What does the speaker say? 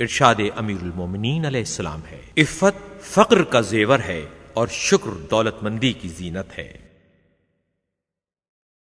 ارشاد امیر المومنین علیہ السلام ہے۔ عفت فقر کا زیور ہے اور شکر دولت مندی کی زینت ہے۔